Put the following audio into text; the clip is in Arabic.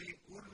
لكل